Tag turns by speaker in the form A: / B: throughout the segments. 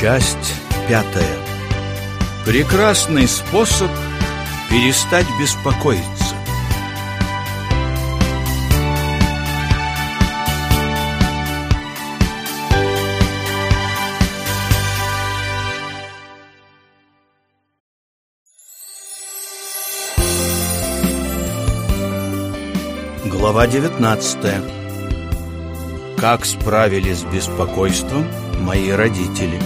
A: Часть пятая. Прекрасный способ перестать беспокоиться. Глава 19 Как справились с беспокойством мои родители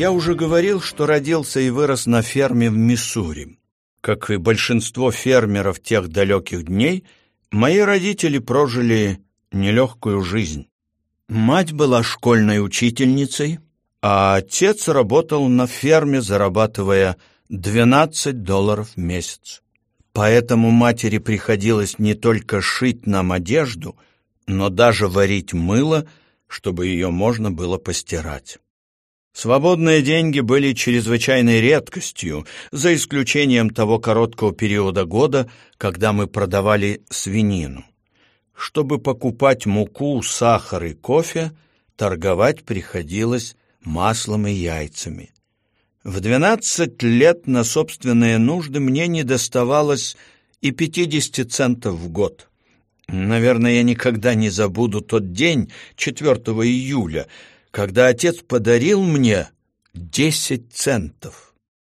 A: Я уже говорил, что родился и вырос на ферме в Миссури. Как и большинство фермеров тех далеких дней, мои родители прожили нелегкую жизнь. Мать была школьной учительницей, а отец работал на ферме, зарабатывая 12 долларов в месяц. Поэтому матери приходилось не только шить нам одежду, но даже варить мыло, чтобы ее можно было постирать. Свободные деньги были чрезвычайной редкостью, за исключением того короткого периода года, когда мы продавали свинину. Чтобы покупать муку, сахар и кофе, торговать приходилось маслом и яйцами. В двенадцать лет на собственные нужды мне не доставалось и пятидесяти центов в год. Наверное, я никогда не забуду тот день, 4 июля, когда отец подарил мне десять центов.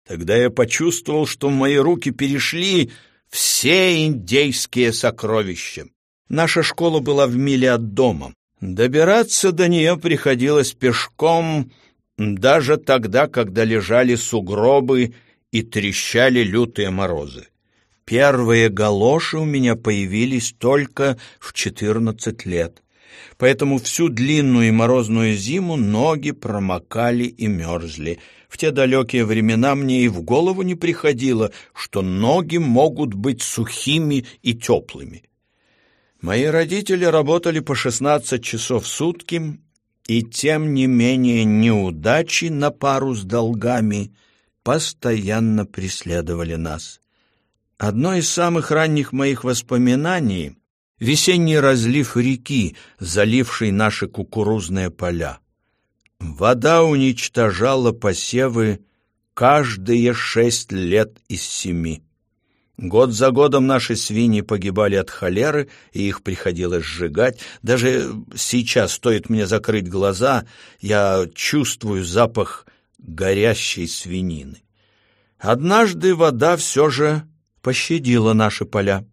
A: Тогда я почувствовал, что в мои руки перешли все индейские сокровища. Наша школа была в миле от дома. Добираться до нее приходилось пешком даже тогда, когда лежали сугробы и трещали лютые морозы. Первые галоши у меня появились только в четырнадцать лет поэтому всю длинную и морозную зиму ноги промокали и мерзли. В те далекие времена мне и в голову не приходило, что ноги могут быть сухими и теплыми. Мои родители работали по шестнадцать часов в сутки, и тем не менее неудачи на пару с долгами постоянно преследовали нас. Одно из самых ранних моих воспоминаний весенний разлив реки, заливший наши кукурузные поля. Вода уничтожала посевы каждые шесть лет из семи. Год за годом наши свиньи погибали от холеры, и их приходилось сжигать. Даже сейчас, стоит мне закрыть глаза, я чувствую запах горящей свинины. Однажды вода все же пощадила наши поля.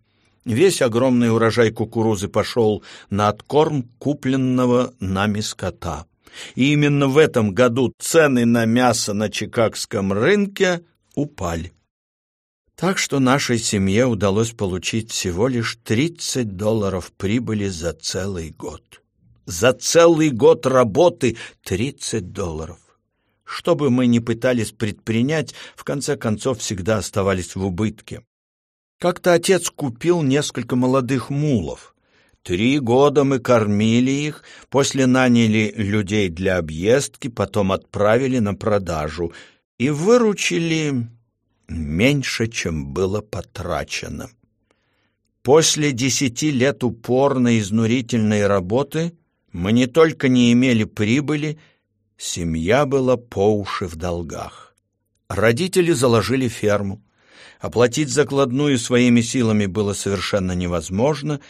A: Весь огромный урожай кукурузы пошел на откорм купленного нами скота. И именно в этом году цены на мясо на чикагском рынке упали. Так что нашей семье удалось получить всего лишь 30 долларов прибыли за целый год. За целый год работы 30 долларов. Что бы мы ни пытались предпринять, в конце концов всегда оставались в убытке. Как-то отец купил несколько молодых мулов. Три года мы кормили их, после наняли людей для объездки, потом отправили на продажу и выручили меньше, чем было потрачено. После десяти лет упорной изнурительной работы мы не только не имели прибыли, семья была по уши в долгах. Родители заложили ферму. Оплатить закладную своими силами было совершенно невозможно.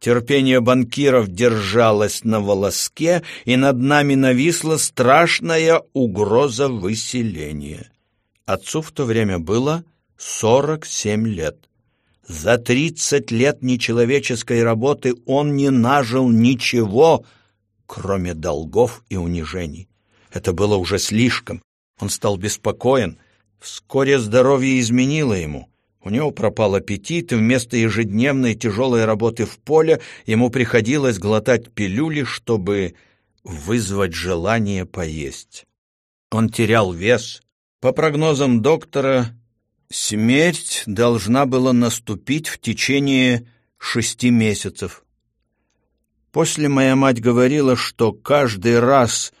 A: Терпение банкиров держалось на волоске, и над нами нависла страшная угроза выселения. Отцу в то время было сорок семь лет. За тридцать лет нечеловеческой работы он не нажил ничего, кроме долгов и унижений. Это было уже слишком. Он стал беспокоен — Вскоре здоровье изменило ему. У него пропал аппетит, и вместо ежедневной тяжелой работы в поле ему приходилось глотать пилюли, чтобы вызвать желание поесть. Он терял вес. По прогнозам доктора, смерть должна была наступить в течение шести месяцев. После моя мать говорила, что каждый раз,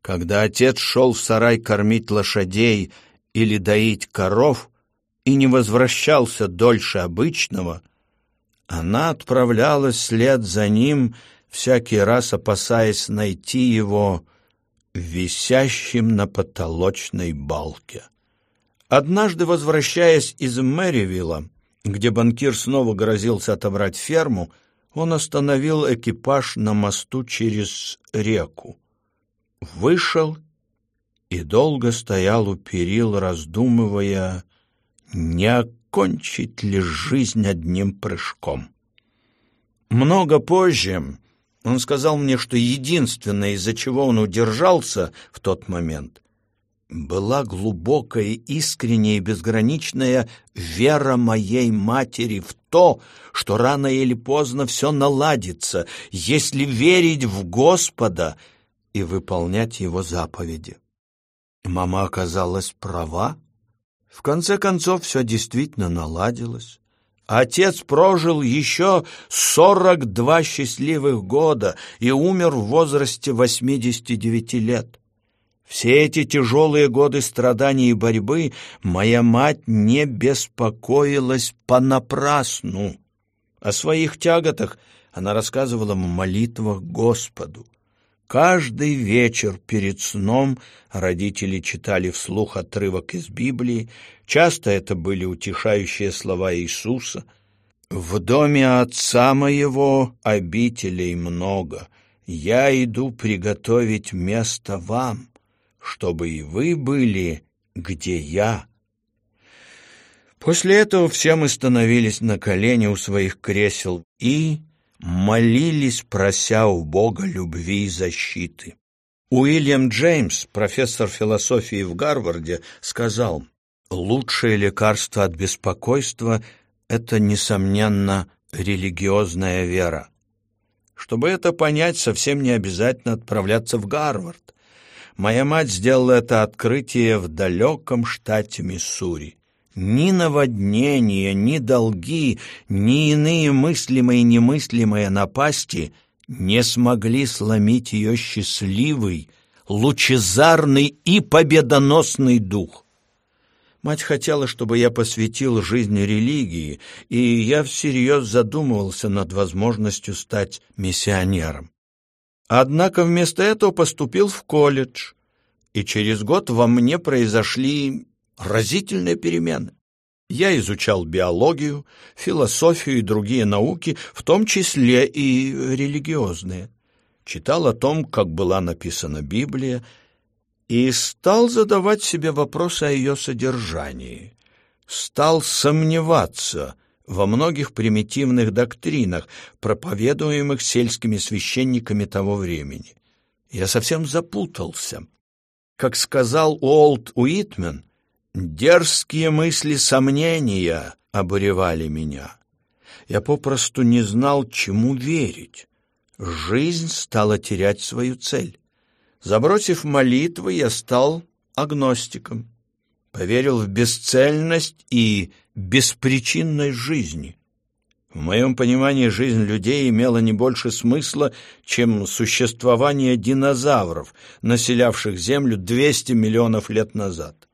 A: когда отец шел в сарай кормить лошадей или доить коров, и не возвращался дольше обычного, она отправлялась вслед за ним, всякий раз опасаясь найти его висящим на потолочной балке. Однажды, возвращаясь из Мэривилла, где банкир снова грозился отобрать ферму, он остановил экипаж на мосту через реку. Вышел и долго стоял у перил, раздумывая, не окончить ли жизнь одним прыжком. Много позже он сказал мне, что единственное, из-за чего он удержался в тот момент, была глубокая, искренняя и безграничная вера моей матери в то, что рано или поздно все наладится, если верить в Господа и выполнять Его заповеди. Мама оказалась права. В конце концов, все действительно наладилось. Отец прожил еще сорок два счастливых года и умер в возрасте восьмидесяти девяти лет. Все эти тяжелые годы страданий и борьбы моя мать не беспокоилась понапрасну. О своих тяготах она рассказывала в молитвах Господу. Каждый вечер перед сном родители читали вслух отрывок из Библии, часто это были утешающие слова Иисуса. «В доме отца моего обителей много, я иду приготовить место вам» чтобы и вы были, где я». После этого все мы становились на колени у своих кресел и молились, прося у Бога любви и защиты. Уильям Джеймс, профессор философии в Гарварде, сказал, «Лучшее лекарство от беспокойства — это, несомненно, религиозная вера. Чтобы это понять, совсем не обязательно отправляться в Гарвард. Моя мать сделала это открытие в далеком штате Миссури. Ни наводнения, ни долги, ни иные мыслимые и немыслимые напасти не смогли сломить ее счастливый, лучезарный и победоносный дух. Мать хотела, чтобы я посвятил жизнь религии, и я всерьез задумывался над возможностью стать миссионером. Однако вместо этого поступил в колледж, и через год во мне произошли разительные перемены. Я изучал биологию, философию и другие науки, в том числе и религиозные. Читал о том, как была написана Библия, и стал задавать себе вопросы о ее содержании. Стал сомневаться – во многих примитивных доктринах, проповедуемых сельскими священниками того времени. Я совсем запутался. Как сказал Уолт Уитмен, дерзкие мысли сомнения обуревали меня. Я попросту не знал, чему верить. Жизнь стала терять свою цель. Забросив молитвы, я стал агностиком поверил в бесцельность и беспричинность жизни. В моем понимании жизнь людей имела не больше смысла, чем существование динозавров, населявших Землю 200 миллионов лет назад.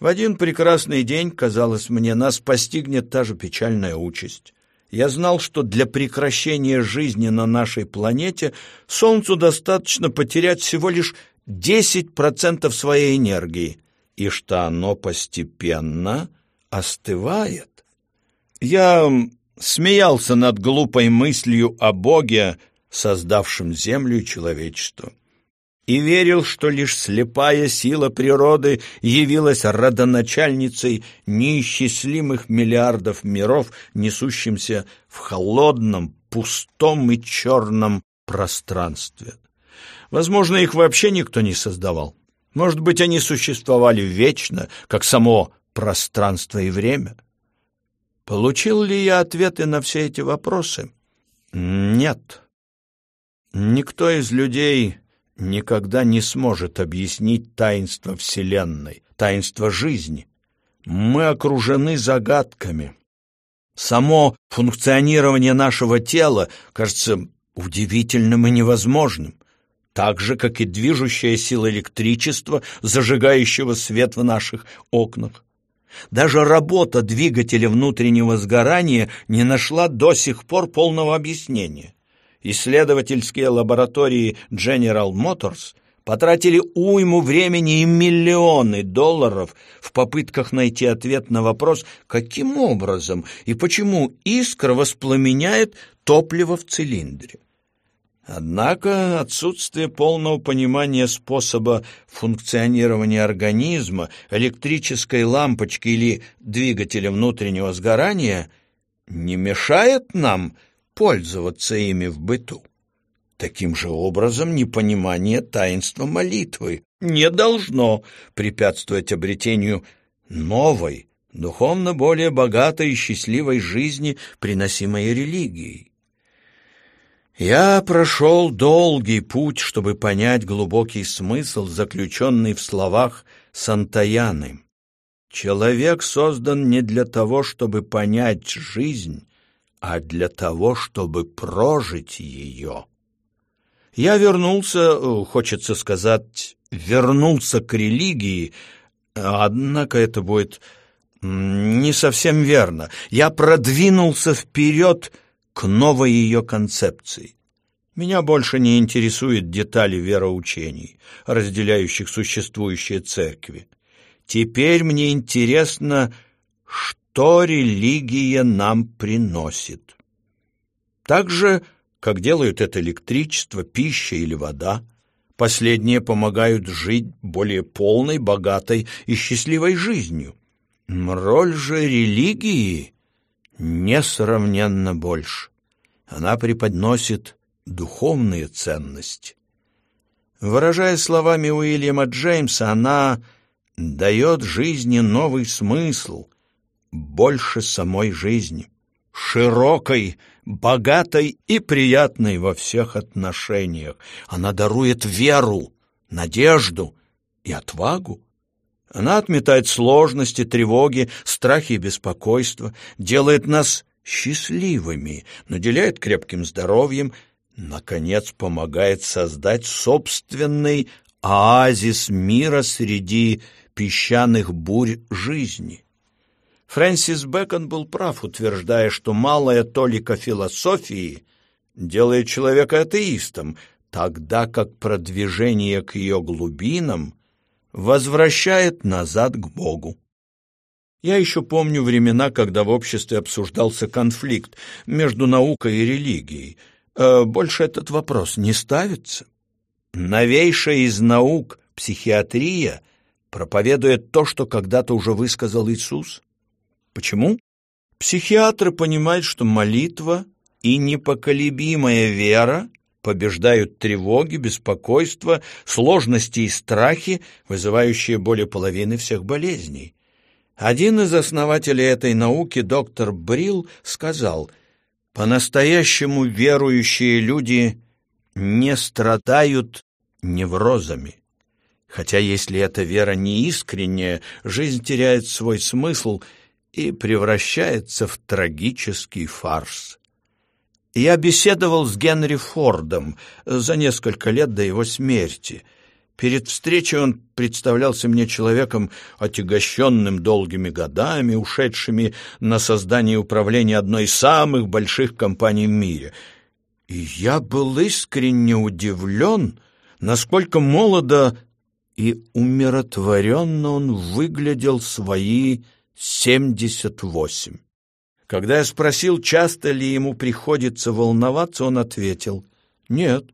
A: В один прекрасный день, казалось мне, нас постигнет та же печальная участь. Я знал, что для прекращения жизни на нашей планете Солнцу достаточно потерять всего лишь 10% своей энергии – и что оно постепенно остывает. Я смеялся над глупой мыслью о Боге, создавшем землю и человечество, и верил, что лишь слепая сила природы явилась родоначальницей неисчислимых миллиардов миров, несущимся в холодном, пустом и черном пространстве. Возможно, их вообще никто не создавал. Может быть, они существовали вечно, как само пространство и время? Получил ли я ответы на все эти вопросы? Нет. Никто из людей никогда не сможет объяснить таинство Вселенной, таинство жизни. Мы окружены загадками. Само функционирование нашего тела кажется удивительным и невозможным так же, как и движущая сила электричества, зажигающего свет в наших окнах. Даже работа двигателя внутреннего сгорания не нашла до сих пор полного объяснения. Исследовательские лаборатории General Motors потратили уйму времени и миллионы долларов в попытках найти ответ на вопрос, каким образом и почему искра воспламеняет топливо в цилиндре. Однако отсутствие полного понимания способа функционирования организма, электрической лампочки или двигателя внутреннего сгорания не мешает нам пользоваться ими в быту. Таким же образом, непонимание таинства молитвы не должно препятствовать обретению новой, духовно более богатой и счастливой жизни, приносимой религией. Я прошел долгий путь, чтобы понять глубокий смысл, заключенный в словах Сантаяны. Человек создан не для того, чтобы понять жизнь, а для того, чтобы прожить ее. Я вернулся, э, хочется сказать, вернулся к религии, однако это будет не совсем верно. Я продвинулся вперед, к новой ее концепции. Меня больше не интересуют детали вероучений, разделяющих существующие церкви. Теперь мне интересно, что религия нам приносит. Так же, как делают это электричество, пища или вода, последние помогают жить более полной, богатой и счастливой жизнью. Роль же религии несравненно больше. Она преподносит духовные ценности. Выражая словами Уильяма Джеймса, она дает жизни новый смысл, больше самой жизни, широкой, богатой и приятной во всех отношениях. Она дарует веру, надежду и отвагу. Она отметает сложности, тревоги, страхи и беспокойство, делает нас счастливыми, наделяет крепким здоровьем, наконец помогает создать собственный оазис мира среди песчаных бурь жизни. Фрэнсис Бэкон был прав, утверждая, что малая толика философии делает человека атеистом, тогда как продвижение к ее глубинам возвращает назад к Богу. Я еще помню времена, когда в обществе обсуждался конфликт между наукой и религией. Э, больше этот вопрос не ставится. Новейшая из наук, психиатрия, проповедует то, что когда-то уже высказал Иисус. Почему? Психиатры понимают, что молитва и непоколебимая вера побеждают тревоги, беспокойство, сложности и страхи, вызывающие более половины всех болезней. Один из основателей этой науки, доктор Брил, сказал, «По-настоящему верующие люди не страдают неврозами. Хотя если эта вера неискренняя, жизнь теряет свой смысл и превращается в трагический фарс. Я беседовал с Генри Фордом за несколько лет до его смерти. Перед встречей он представлялся мне человеком, отягощенным долгими годами, ушедшими на создание управления одной из самых больших компаний в мире. И я был искренне удивлен, насколько молодо и умиротворенно он выглядел свои семьдесят восемь. Когда я спросил, часто ли ему приходится волноваться, он ответил, «Нет,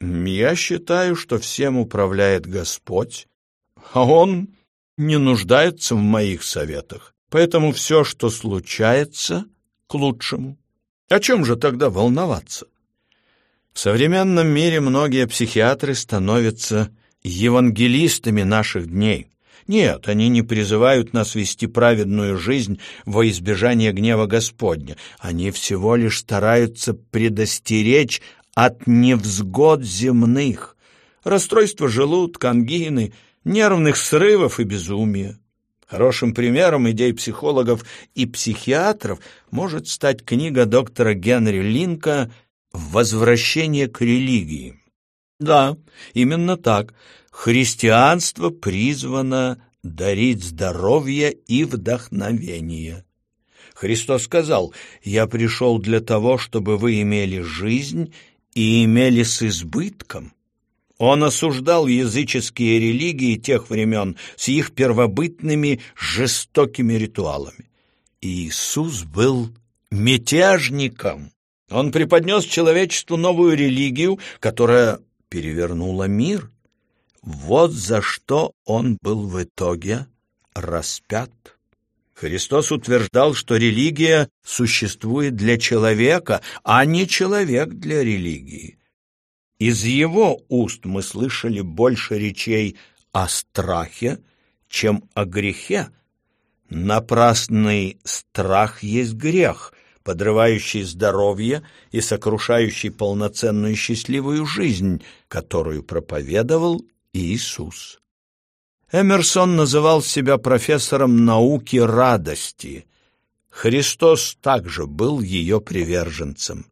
A: я считаю, что всем управляет Господь, а Он не нуждается в моих советах, поэтому все, что случается, к лучшему. О чем же тогда волноваться?» В современном мире многие психиатры становятся евангелистами наших дней. Нет, они не призывают нас вести праведную жизнь во избежание гнева Господня. Они всего лишь стараются предостеречь от невзгод земных, расстройства желудка, ангины, нервных срывов и безумия. Хорошим примером идей психологов и психиатров может стать книга доктора Генри Линка «Возвращение к религии». Да, именно так христианство призвано дарить здоровье и вдохновение. Христос сказал, «Я пришел для того, чтобы вы имели жизнь и имели с избытком». Он осуждал языческие религии тех времен с их первобытными жестокими ритуалами. Иисус был мятежником. Он преподнес человечеству новую религию, которая перевернула мир. Вот за что он был в итоге распят. Христос утверждал, что религия существует для человека, а не человек для религии. Из его уст мы слышали больше речей о страхе, чем о грехе. Напрасный страх есть грех, подрывающий здоровье и сокрушающий полноценную счастливую жизнь, которую проповедовал Иисус. Эмерсон называл себя профессором науки радости. Христос также был ее приверженцем.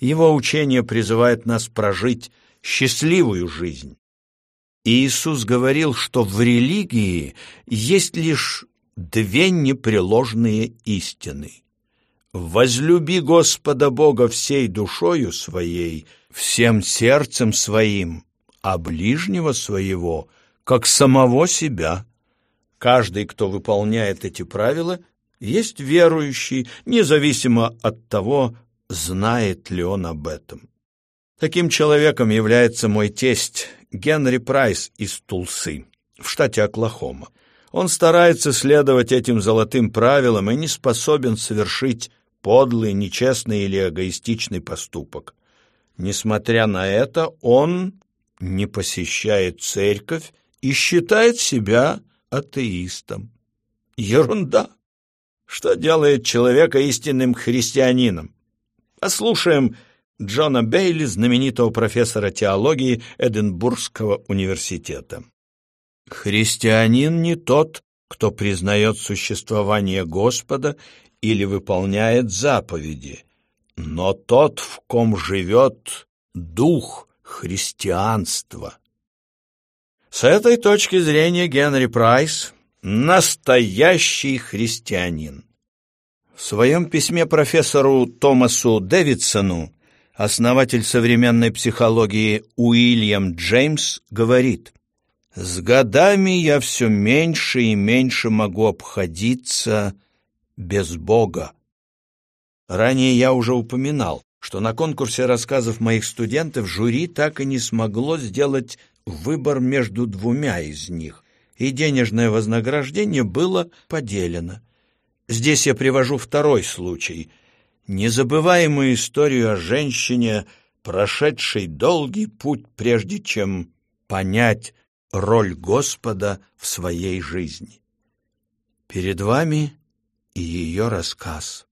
A: Его учение призывает нас прожить счастливую жизнь. Иисус говорил, что в религии есть лишь две непреложные истины. «Возлюби Господа Бога всей душою своей, всем сердцем своим, а ближнего своего — как самого себя. Каждый, кто выполняет эти правила, есть верующий, независимо от того, знает ли он об этом. Таким человеком является мой тесть Генри Прайс из Тулсы, в штате Оклахома. Он старается следовать этим золотым правилам и не способен совершить подлый, нечестный или эгоистичный поступок. Несмотря на это, он не посещает церковь и считает себя атеистом. Ерунда! Что делает человека истинным христианином? Послушаем Джона Бейли, знаменитого профессора теологии Эдинбургского университета. Христианин не тот, кто признает существование Господа или выполняет заповеди, но тот, в ком живет дух христианства. С этой точки зрения Генри Прайс – настоящий христианин. В своем письме профессору Томасу Дэвидсону основатель современной психологии Уильям Джеймс говорит, «С годами я все меньше и меньше могу обходиться без Бога». Ранее я уже упоминал, что на конкурсе рассказов моих студентов жюри так и не смогло сделать выбор между двумя из них, и денежное вознаграждение было поделено. Здесь я привожу второй случай — незабываемую историю о женщине, прошедшей долгий путь, прежде чем понять роль Господа в своей жизни. Перед вами ее рассказ.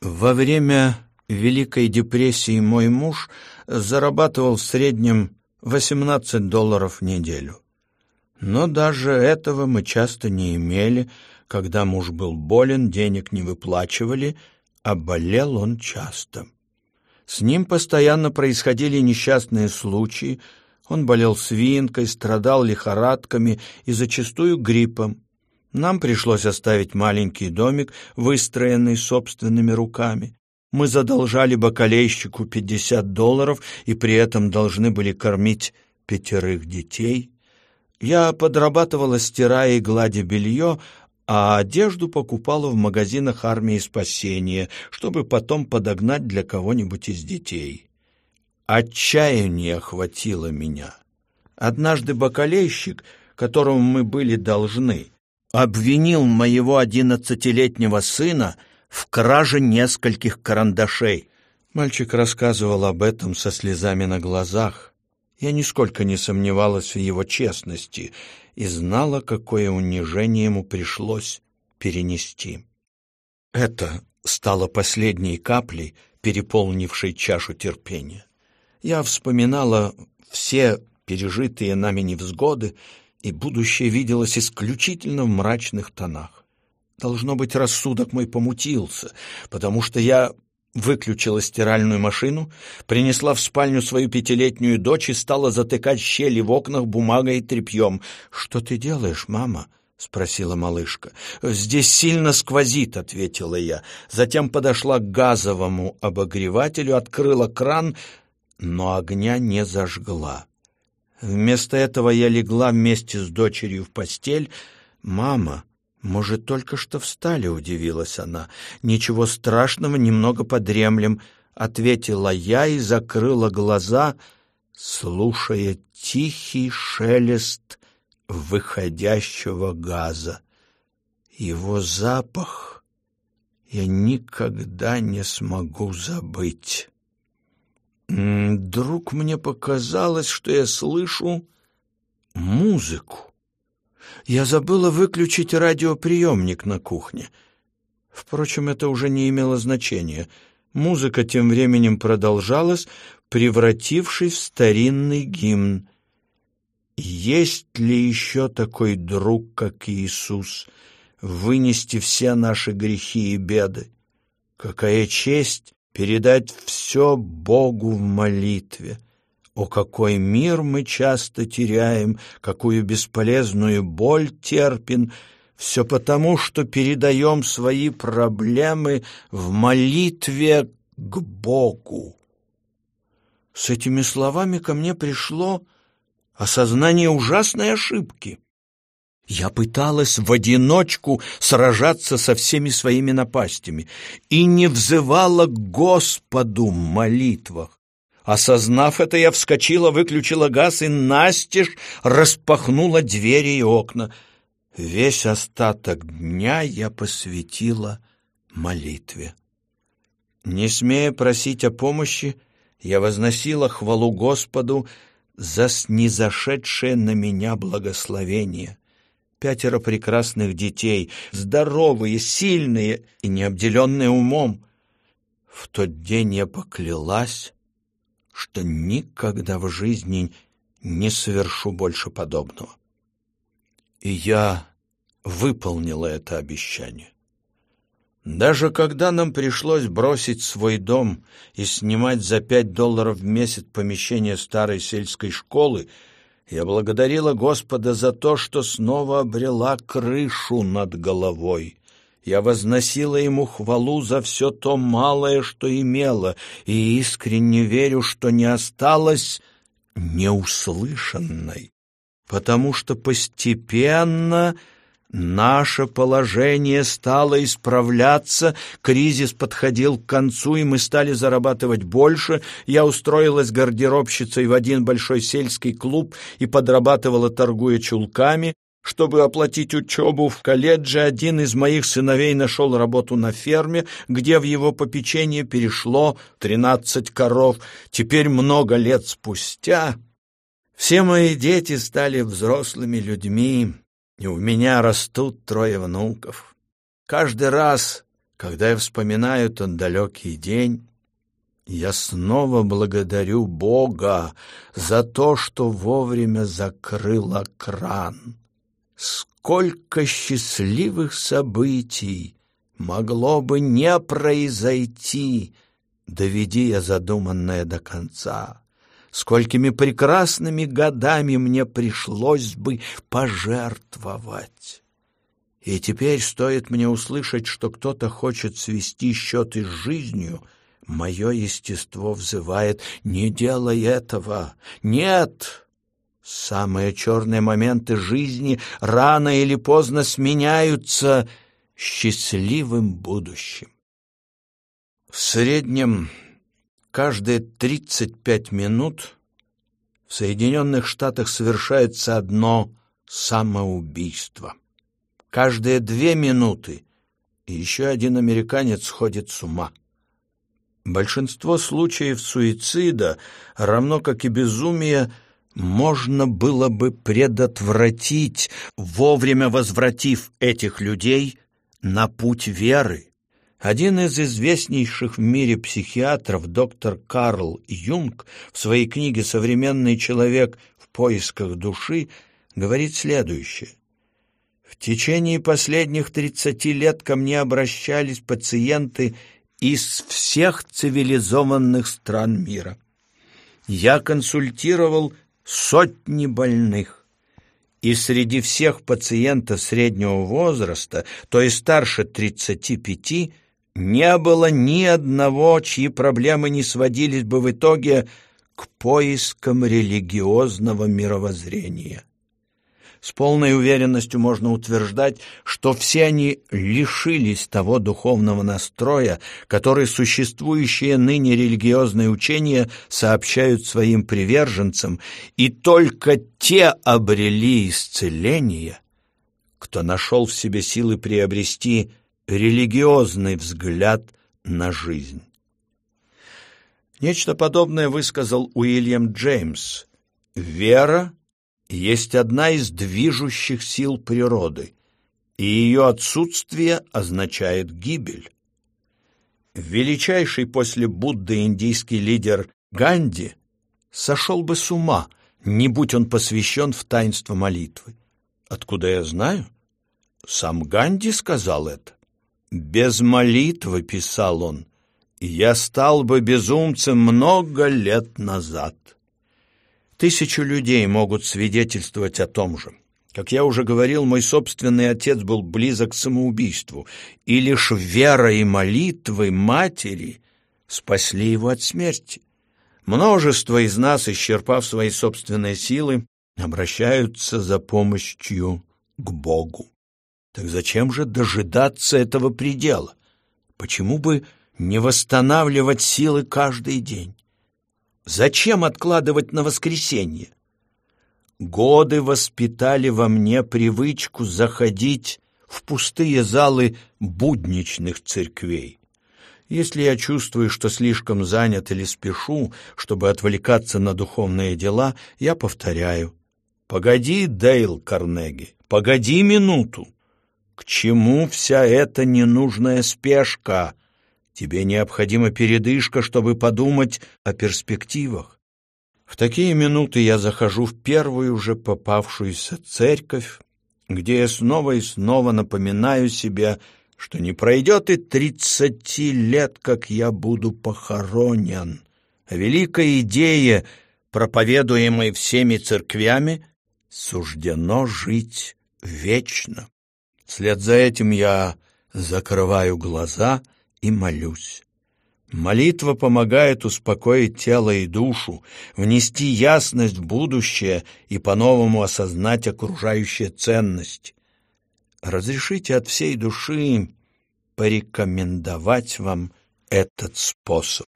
A: Во время Великой депрессии мой муж зарабатывал в среднем 18 долларов в неделю. Но даже этого мы часто не имели. Когда муж был болен, денег не выплачивали, а болел он часто. С ним постоянно происходили несчастные случаи. Он болел свинкой, страдал лихорадками и зачастую гриппом. Нам пришлось оставить маленький домик, выстроенный собственными руками. Мы задолжали бакалейщику 50 долларов и при этом должны были кормить пятерых детей. Я подрабатывала, стирая и гладя белье, а одежду покупала в магазинах армии спасения, чтобы потом подогнать для кого-нибудь из детей. Отчаяние охватило меня. Однажды бакалейщик, которому мы были должны, обвинил моего одиннадцатилетнего сына — в краже нескольких карандашей. Мальчик рассказывал об этом со слезами на глазах. Я нисколько не сомневалась в его честности и знала, какое унижение ему пришлось перенести. Это стало последней каплей, переполнившей чашу терпения. Я вспоминала все пережитые нами невзгоды, и будущее виделось исключительно в мрачных тонах. Должно быть, рассудок мой помутился, потому что я выключила стиральную машину, принесла в спальню свою пятилетнюю дочь и стала затыкать щели в окнах бумагой и тряпьем. «Что ты делаешь, мама?» спросила малышка. «Здесь сильно сквозит», — ответила я. Затем подошла к газовому обогревателю, открыла кран, но огня не зажгла. Вместо этого я легла вместе с дочерью в постель. «Мама, может, только что встали?» — удивилась она. «Ничего страшного, немного подремлем», — ответила я и закрыла глаза, слушая тихий шелест выходящего газа. Его запах я никогда не смогу забыть. Вдруг мне показалось, что я слышу музыку. Я забыла выключить радиоприемник на кухне. Впрочем, это уже не имело значения. Музыка тем временем продолжалась, превратившись в старинный гимн. Есть ли еще такой друг, как Иисус, вынести все наши грехи и беды? Какая честь передать все Богу в молитве! О, какой мир мы часто теряем, какую бесполезную боль терпим, все потому, что передаем свои проблемы в молитве к Богу. С этими словами ко мне пришло осознание ужасной ошибки. Я пыталась в одиночку сражаться со всеми своими напастями и не взывала к Господу в молитвах. Осознав это, я вскочила, выключила газ и настежь распахнула двери и окна. Весь остаток дня я посвятила молитве. Не смея просить о помощи, я возносила хвалу Господу за снизошедшее на меня благословение. Пятеро прекрасных детей, здоровые, сильные и необделенные умом. В тот день я поклялась, что никогда в жизни не совершу больше подобного. И я выполнила это обещание. Даже когда нам пришлось бросить свой дом и снимать за пять долларов в месяц помещение старой сельской школы, я благодарила Господа за то, что снова обрела крышу над головой. Я возносила Ему хвалу за все то малое, что имела, и искренне верю, что не осталось неуслышанной, потому что постепенно Наше положение стало исправляться, кризис подходил к концу, и мы стали зарабатывать больше. Я устроилась гардеробщицей в один большой сельский клуб и подрабатывала, торгуя чулками. Чтобы оплатить учебу в колледже, один из моих сыновей нашел работу на ферме, где в его попечение перешло тринадцать коров. Теперь много лет спустя все мои дети стали взрослыми людьми, и у меня растут трое внуков. Каждый раз, когда я вспоминаю тот далекий день, я снова благодарю Бога за то, что вовремя закрыла кран. Сколько счастливых событий могло бы не произойти, доведи я задуманное до конца сколькими прекрасными годами мне пришлось бы пожертвовать. И теперь стоит мне услышать, что кто-то хочет свести счеты с жизнью, мое естество взывает «Не делай этого! Нет!» Самые черные моменты жизни рано или поздно сменяются счастливым будущим. В среднем Каждые 35 минут в Соединенных Штатах совершается одно самоубийство. Каждые две минуты еще один американец сходит с ума. Большинство случаев суицида, равно как и безумия, можно было бы предотвратить, вовремя возвратив этих людей на путь веры. Один из известнейших в мире психиатров, доктор Карл Юнг, в своей книге «Современный человек в поисках души» говорит следующее. В течение последних 30 лет ко мне обращались пациенты из всех цивилизованных стран мира. Я консультировал сотни больных, и среди всех пациентов среднего возраста, то есть старше 35, не было ни одного, чьи проблемы не сводились бы в итоге к поискам религиозного мировоззрения. С полной уверенностью можно утверждать, что все они лишились того духовного настроя, который существующие ныне религиозные учения сообщают своим приверженцам, и только те обрели исцеление, кто нашел в себе силы приобрести религиозный взгляд на жизнь. Нечто подобное высказал Уильям Джеймс. «Вера есть одна из движущих сил природы, и ее отсутствие означает гибель. Величайший после Будды индийский лидер Ганди сошел бы с ума, не будь он посвящен в таинство молитвы. Откуда я знаю? Сам Ганди сказал это. «Без молитвы», — писал он, — «я стал бы безумцем много лет назад». Тысячу людей могут свидетельствовать о том же. Как я уже говорил, мой собственный отец был близок к самоубийству, и лишь вера и молитвы матери спасли его от смерти. Множество из нас, исчерпав свои собственные силы, обращаются за помощью к Богу. Так зачем же дожидаться этого предела? Почему бы не восстанавливать силы каждый день? Зачем откладывать на воскресенье? Годы воспитали во мне привычку заходить в пустые залы будничных церквей. Если я чувствую, что слишком занят или спешу, чтобы отвлекаться на духовные дела, я повторяю. «Погоди, Дейл Карнеги, погоди минуту! К чему вся эта ненужная спешка? Тебе необходима передышка, чтобы подумать о перспективах. В такие минуты я захожу в первую же попавшуюся церковь, где я снова и снова напоминаю себе, что не пройдет и тридцати лет, как я буду похоронен. Великой идее, проповедуемой всеми церквями, суждено жить вечно. Вслед за этим я закрываю глаза — и молюсь. Молитва помогает успокоить тело и душу, внести ясность в будущее и по-новому осознать окружающие ценности. Разрешите от всей души порекомендовать вам этот способ.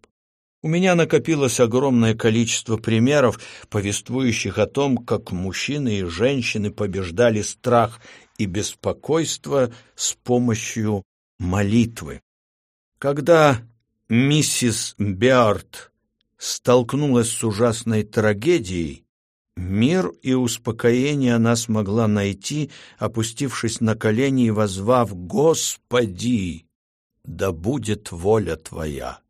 A: У меня накопилось огромное количество примеров, повествующих о том, как мужчины и женщины побеждали страх и беспокойство с помощью молитвы. Когда миссис Биарт столкнулась с ужасной трагедией, мир и успокоение она смогла найти, опустившись на колени и возвав «Господи, да будет воля Твоя!»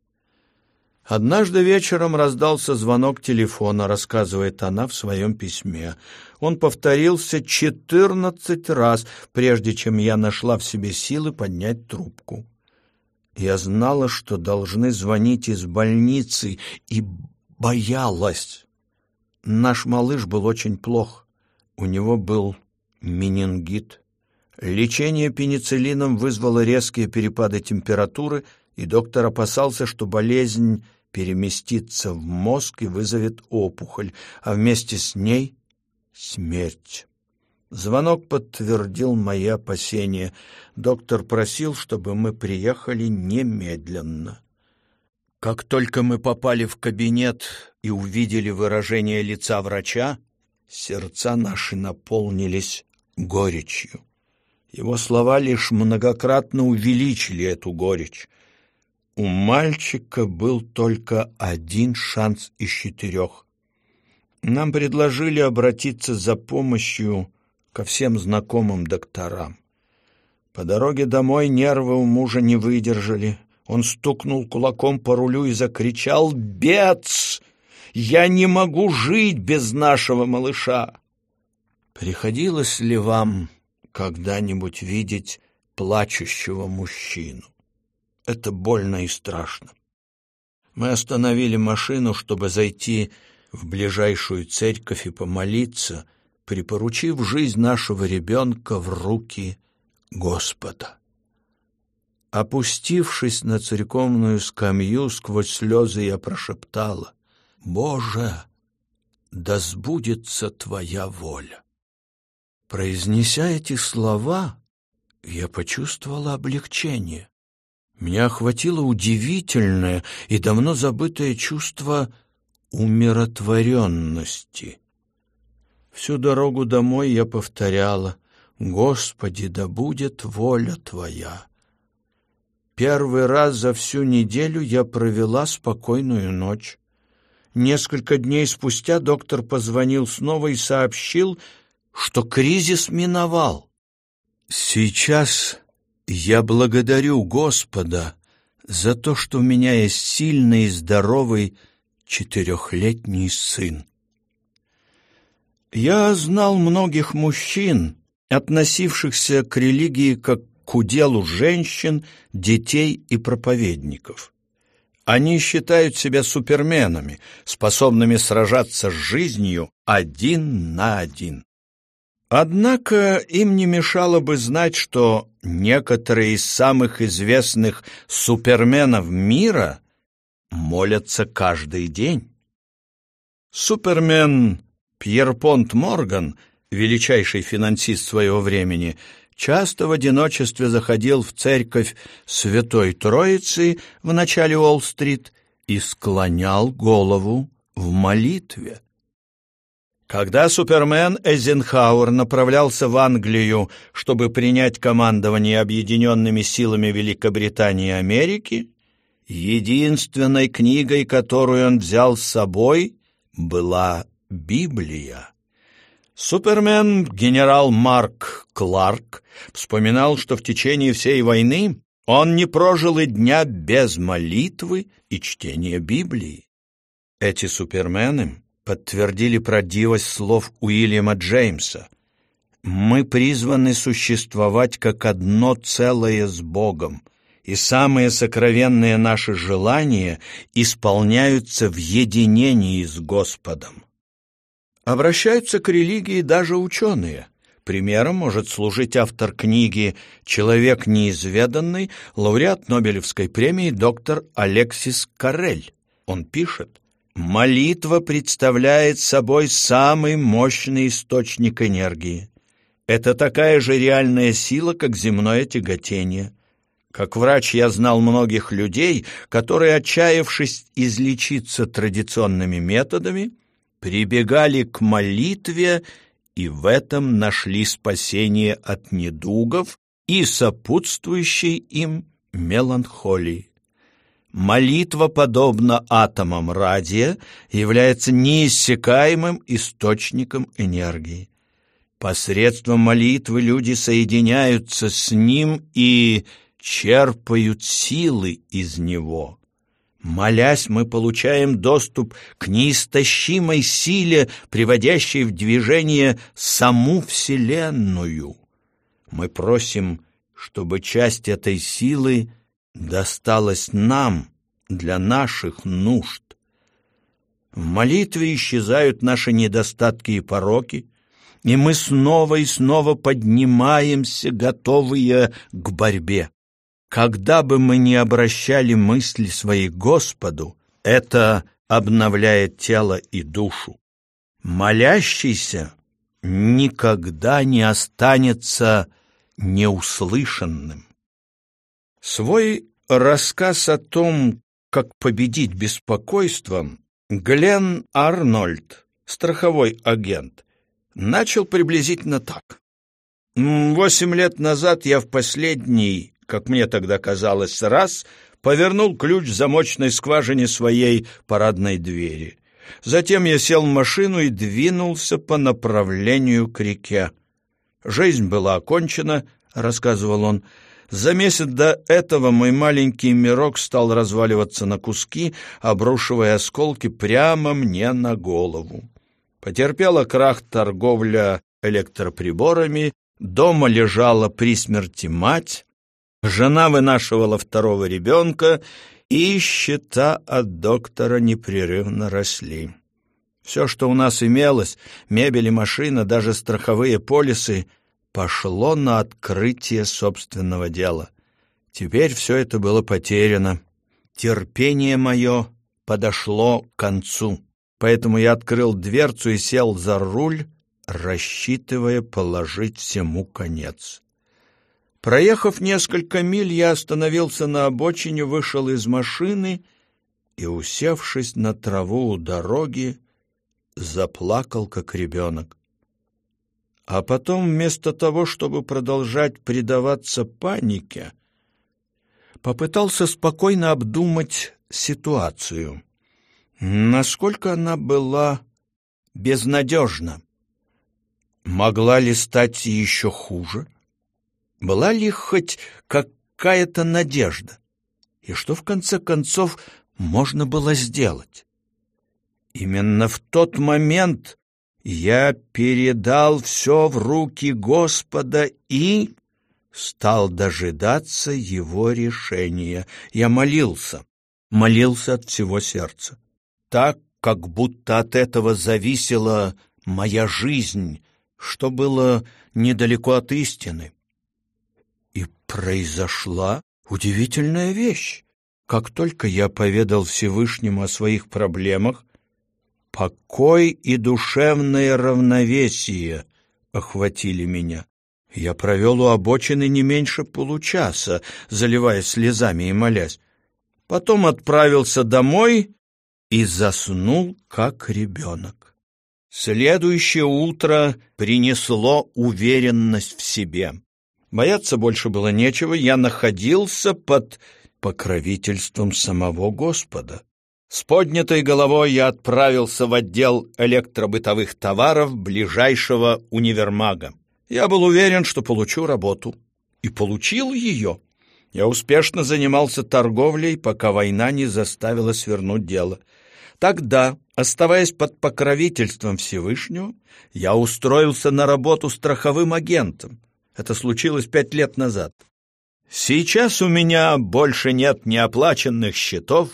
A: Однажды вечером раздался звонок телефона, рассказывает она в своем письме. Он повторился четырнадцать раз, прежде чем я нашла в себе силы поднять трубку. Я знала, что должны звонить из больницы, и боялась. Наш малыш был очень плох. У него был менингит. Лечение пенициллином вызвало резкие перепады температуры, и доктор опасался, что болезнь переместится в мозг и вызовет опухоль, а вместе с ней — смерть. Звонок подтвердил мои опасения. Доктор просил, чтобы мы приехали немедленно. Как только мы попали в кабинет и увидели выражение лица врача, сердца наши наполнились горечью. Его слова лишь многократно увеличили эту горечь. У мальчика был только один шанс из четырех. Нам предложили обратиться за помощью ко всем знакомым докторам. По дороге домой нервы у мужа не выдержали. Он стукнул кулаком по рулю и закричал «Бец! Я не могу жить без нашего малыша!» Приходилось ли вам когда-нибудь видеть плачущего мужчину? Это больно и страшно. Мы остановили машину, чтобы зайти в ближайшую церковь и помолиться, припоручив жизнь нашего ребенка в руки Господа. Опустившись на церковную скамью, сквозь слезы я прошептала, «Боже, да сбудется Твоя воля!» Произнеся эти слова, я почувствовала облегчение. Меня охватило удивительное и давно забытое чувство умиротворенности. Всю дорогу домой я повторяла «Господи, да будет воля Твоя». Первый раз за всю неделю я провела спокойную ночь. Несколько дней спустя доктор позвонил снова и сообщил, что кризис миновал. Сейчас я благодарю Господа за то, что у меня есть сильный и здоровый четырехлетний сын. Я знал многих мужчин, относившихся к религии как к уделу женщин, детей и проповедников. Они считают себя суперменами, способными сражаться с жизнью один на один. Однако им не мешало бы знать, что некоторые из самых известных суперменов мира молятся каждый день. Супермен Пьерпонт Морган, величайший финансист своего времени, часто в одиночестве заходил в церковь Святой Троицы в начале Уолл-стрит и склонял голову в молитве. Когда Супермен Эйзенхауэр направлялся в Англию, чтобы принять командование объединенными силами Великобритании и Америки, единственной книгой, которую он взял с собой, была Библия. Супермен генерал Марк Кларк вспоминал, что в течение всей войны он не прожил и дня без молитвы и чтения Библии. Эти супермены подтвердили правдивость слов Уильяма Джеймса. «Мы призваны существовать как одно целое с Богом, и самые сокровенные наши желания исполняются в единении с Господом». Обращаются к религии даже ученые. Примером может служить автор книги «Человек неизведанный», лауреат Нобелевской премии доктор Алексис Карель. Он пишет, Молитва представляет собой самый мощный источник энергии. Это такая же реальная сила, как земное тяготение. Как врач я знал многих людей, которые, отчаявшись излечиться традиционными методами, прибегали к молитве и в этом нашли спасение от недугов и сопутствующей им меланхолии. Молитва, подобно атомам радия, является неиссякаемым источником энергии. Посредством молитвы люди соединяются с Ним и черпают силы из Него. Молясь, мы получаем доступ к неистощимой силе, приводящей в движение саму Вселенную. Мы просим, чтобы часть этой силы — досталось нам для наших нужд. В молитве исчезают наши недостатки и пороки, и мы снова и снова поднимаемся, готовые к борьбе. Когда бы мы ни обращали мысли свои к Господу, это обновляет тело и душу. Молящийся никогда не останется неуслышанным. Свой рассказ о том, как победить беспокойство, Глен Арнольд, страховой агент, начал приблизительно так. Восемь лет назад я в последний, как мне тогда казалось, раз повернул ключ в замочной скважине своей парадной двери. Затем я сел в машину и двинулся по направлению к реке. Жизнь была окончена, рассказывал он, за месяц до этого мой маленький мирок стал разваливаться на куски, обрушивая осколки прямо мне на голову. Потерпела крах торговля электроприборами, дома лежала при смерти мать, жена вынашивала второго ребенка, и счета от доктора непрерывно росли. Все, что у нас имелось, мебель и машина, даже страховые полисы, пошло на открытие собственного дела. Теперь все это было потеряно. Терпение мое подошло к концу, поэтому я открыл дверцу и сел за руль, рассчитывая положить всему конец. Проехав несколько миль, я остановился на обочине, вышел из машины и, усевшись на траву у дороги, заплакал, как ребенок. А потом, вместо того, чтобы продолжать предаваться панике, попытался спокойно обдумать ситуацию. Насколько она была безнадежна? Могла ли стать еще хуже? Была ли хоть какая-то надежда? И что, в конце концов, можно было сделать? Именно в тот момент я передал все в руки Господа и стал дожидаться его решения. Я молился, молился от всего сердца. Так, как будто от этого зависела моя жизнь, что было недалеко от истины. Произошла удивительная вещь. Как только я поведал Всевышнему о своих проблемах, покой и душевное равновесие охватили меня. Я провел у обочины не меньше получаса, заливаясь слезами и молясь. Потом отправился домой и заснул, как ребенок. Следующее утро принесло уверенность в себе. Бояться больше было нечего, я находился под покровительством самого Господа. С поднятой головой я отправился в отдел электробытовых товаров ближайшего универмага. Я был уверен, что получу работу. И получил ее. Я успешно занимался торговлей, пока война не заставила свернуть дело. Тогда, оставаясь под покровительством Всевышнего, я устроился на работу страховым агентом. Это случилось пять лет назад. Сейчас у меня больше нет неоплаченных счетов,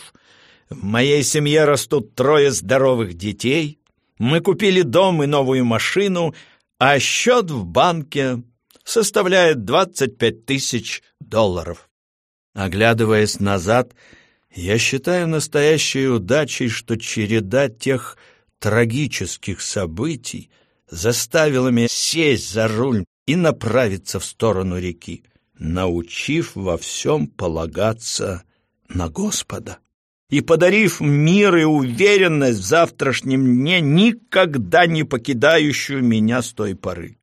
A: в моей семье растут трое здоровых детей, мы купили дом и новую машину, а счет в банке составляет 25 тысяч долларов. Оглядываясь назад, я считаю настоящей удачей, что череда тех трагических событий заставила меня сесть за руль и направиться в сторону реки, научив во всем полагаться на Господа и подарив мир и уверенность в завтрашнем дне, никогда не покидающую меня с той поры.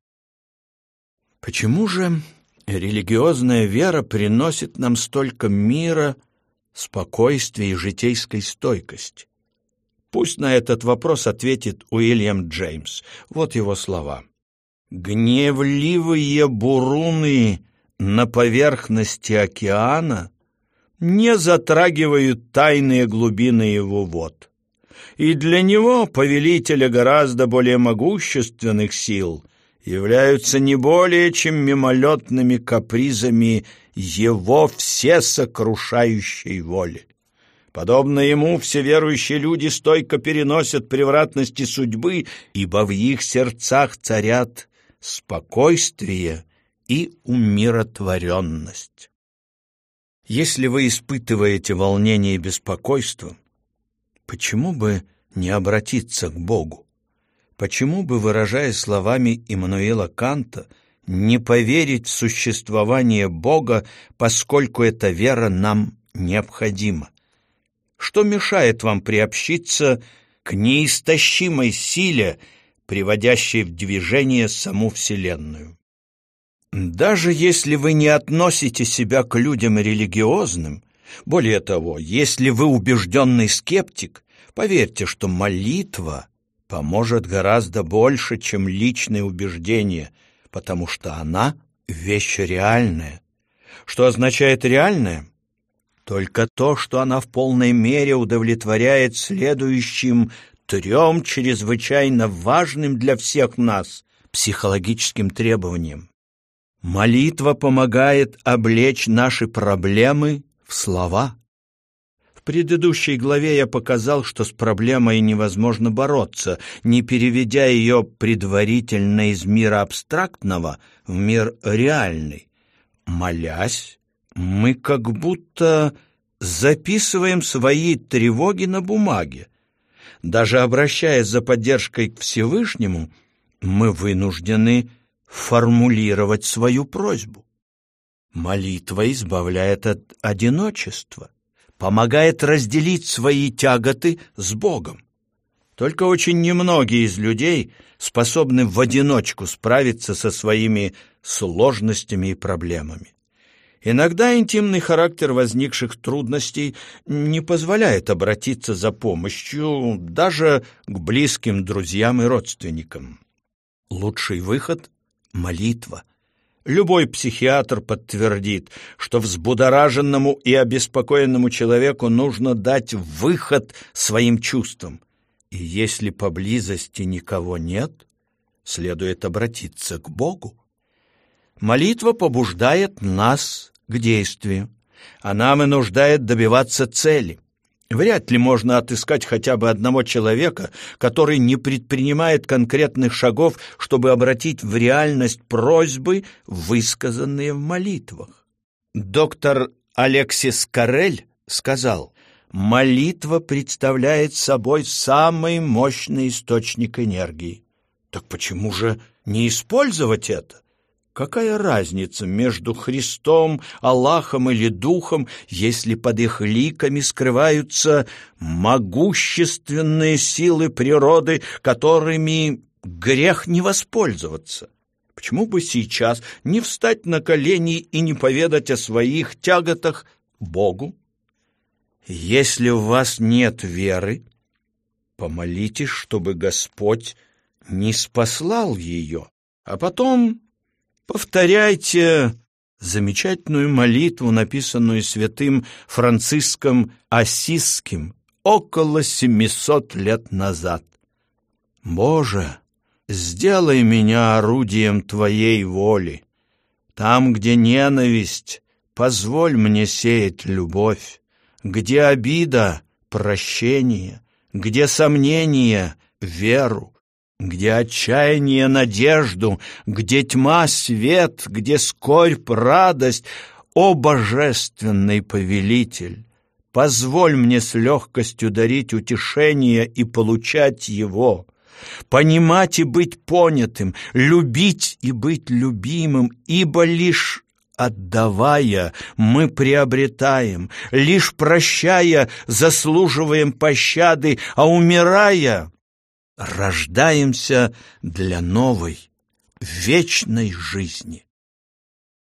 A: Почему же религиозная вера приносит нам столько мира, спокойствия и житейской стойкости? Пусть на этот вопрос ответит Уильям Джеймс. Вот его слова. «Гневливые буруны на поверхности океана не затрагивают тайные глубины его вод. И для него, повелителя гораздо более могущественных сил, являются не более чем мимолетными капризами его всесокрушающей воли. Подобно ему, все верующие люди стойко переносят превратности судьбы, ибо в их сердцах царят спокойствие и умиротворенность. Если вы испытываете волнение и беспокойство, почему бы не обратиться к Богу? Почему бы, выражая словами Иммануила Канта, не поверить в существование Бога, поскольку эта вера нам необходима? Что мешает вам приобщиться к неистощимой силе, приводящей в движение саму Вселенную? Даже если вы не относите себя к людям религиозным, более того, если вы убежденный скептик, поверьте, что молитва поможет гораздо больше, чем личные убеждения, потому что она — вещь реальная. Что означает реальная? Только то, что она в полной мере удовлетворяет следующим трем чрезвычайно важным для всех нас психологическим требованиям. Молитва помогает облечь наши проблемы в слова. В предыдущей главе я показал, что с проблемой невозможно бороться, не переведя ее предварительно из мира абстрактного в мир реальный. Молясь, мы как будто записываем свои тревоги на бумаге. Даже обращаясь за поддержкой к Всевышнему, мы вынуждены формулировать свою просьбу. Молитва избавляет от одиночества, помогает разделить свои тяготы с Богом. Только очень немногие из людей способны в одиночку справиться со своими сложностями и проблемами. Иногда интимный характер возникших трудностей не позволяет обратиться за помощью даже к близким друзьям и родственникам. Лучший выход — молитва. Любой психиатр подтвердит, что взбудораженному и обеспокоенному человеку нужно дать выход своим чувствам. И если поблизости никого нет, следует обратиться к Богу. Молитва побуждает нас к действию. Она вынуждает добиваться цели. Вряд ли можно отыскать хотя бы одного человека, который не предпринимает конкретных шагов, чтобы обратить в реальность просьбы, высказанные в молитвах. Доктор Алексис Карель сказал, «Молитва представляет собой самый мощный источник энергии». Так почему же не использовать это? Какая разница между Христом, Аллахом или Духом, если под их ликами скрываются могущественные силы природы, которыми грех не воспользоваться? Почему бы сейчас не встать на колени и не поведать о своих тяготах Богу? Если у вас нет веры, помолитесь, чтобы Господь не спаслал ее, а потом Повторяйте замечательную молитву, написанную святым Франциском Осиским около семисот лет назад. «Боже, сделай меня орудием Твоей воли. Там, где ненависть, позволь мне сеять любовь, где обида — прощение, где сомнение — веру, где отчаяние — надежду, где тьма — свет, где скорбь — радость, о божественный повелитель! Позволь мне с легкостью дарить утешение и получать его, понимать и быть понятым, любить и быть любимым, ибо лишь Отдавая, мы приобретаем, лишь прощая, заслуживаем пощады, а умирая, рождаемся для новой, вечной жизни.